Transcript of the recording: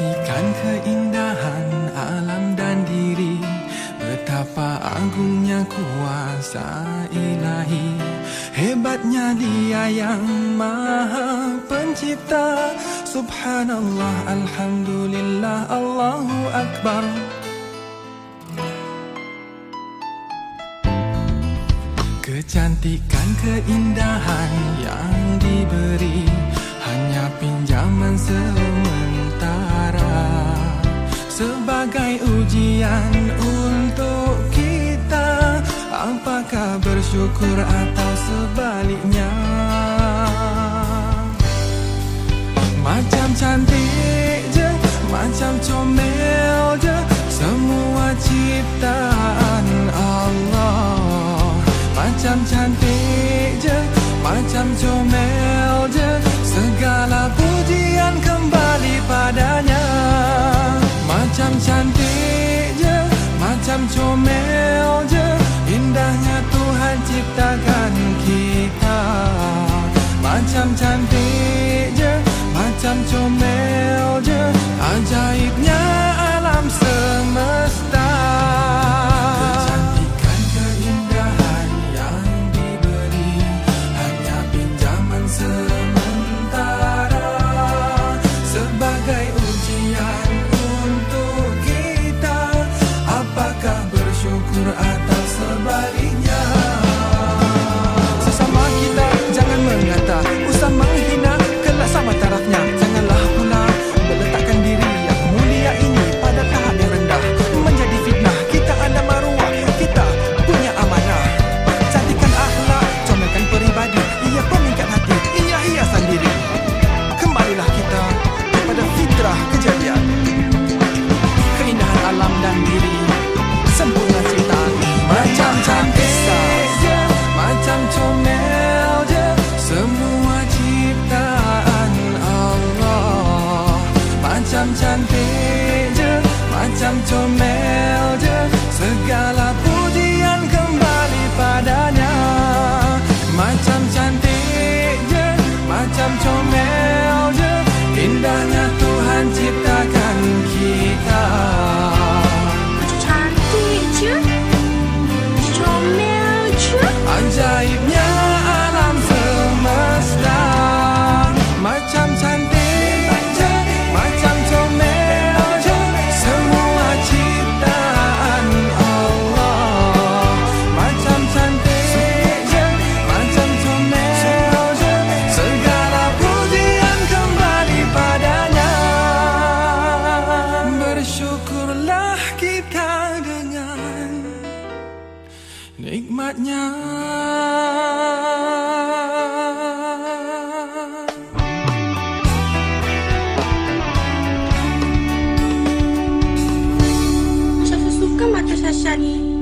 Kecantikan keindahan alam dan diri. Betapa agungnya kuasa ilahi. Hebatnya dia yang maha pencipta. Subhanallah, Alhamdulillah, Allahu Akbar. Kecantikan keindahan yang diberi. Hanya pinjaman sementara Sebagai ujian untuk kita. Apakah bersyukur atau sebaliknya? Macam cantik je, macam comel je Semua ciptaan Allah. Macam cantik je, macam comel Macam cantik je, macam comel Je Segala pujian kembali padanya. Macam cantik je Macam comel je Indahnya Tuhan ciptakan kita. Cantik je Comel je Ajaibnya nikmatnya. Sasa suka mata Sasa ni